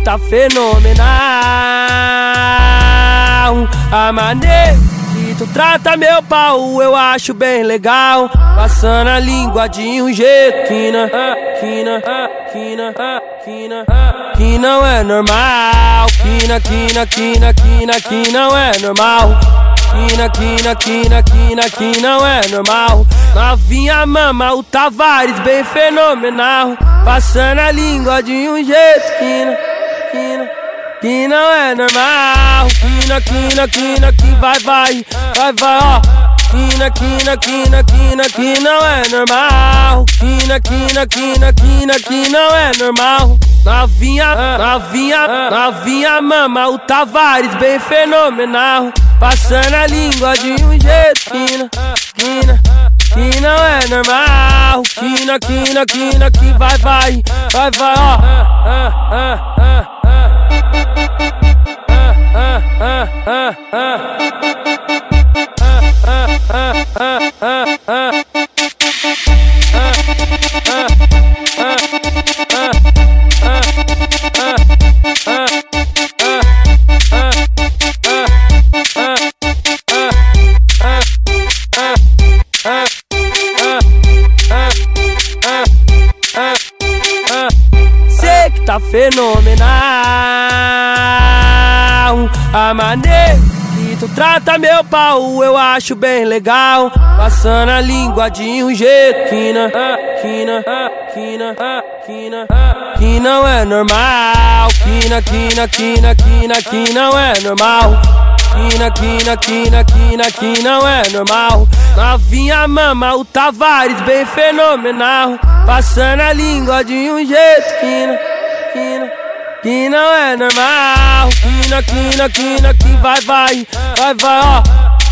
Que tá fenomenal A maneira que tu trata meu pau Eu acho bem legal Passando a língua de um jeito Que não, que não, que não, que não Que não é normal Que não, que não, que não, que não, que não é normal Quina, quina, quina, quina, que não é normal. Novinha mama, o Tavares bem fenomenal. Passando a língua de um jeito, quina, quina, que não é normal. Quina, quina, quina, que vai, vai, vai, vai, ó. Quina, quina, quina, quina, que não é normal. Quina, quina, quina, quina, que não é normal. Novinha, novinha, novinha mama, o Tavares bem fenomenal. Passando a língua de um jeito, quina, quina, que não é normal. Quina, quina, quina, que vai, vai, vai, vai, ó. Que tá fenomenal A maneira que tu trata meu pau Eu acho bem legal Passando a língua de um jeito Que não, que não, que não, que não não é normal Que não, que não, que não, que não, que não é normal Quina, quina, quina, quina, que não é normal. Novinha mama, o Tavares bem fenomenal. Passando a língua de um jeito, quina, quina, que não é normal. Quina, quina, quina, que vai, vai, vai, vai, ó.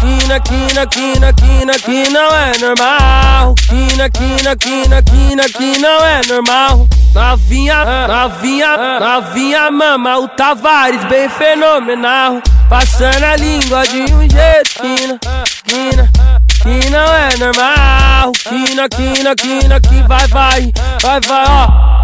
Quina, quina, quina, quina, que não é normal. Quina, quina, quina, quina, que não é normal. Novinha, novinha, novinha mama, o Tavares bem fenomenal. Passando a língua de um jeito, quina, quina, que não é normal. Quina, quina, quina, que vai, vai, vai, vai, ó.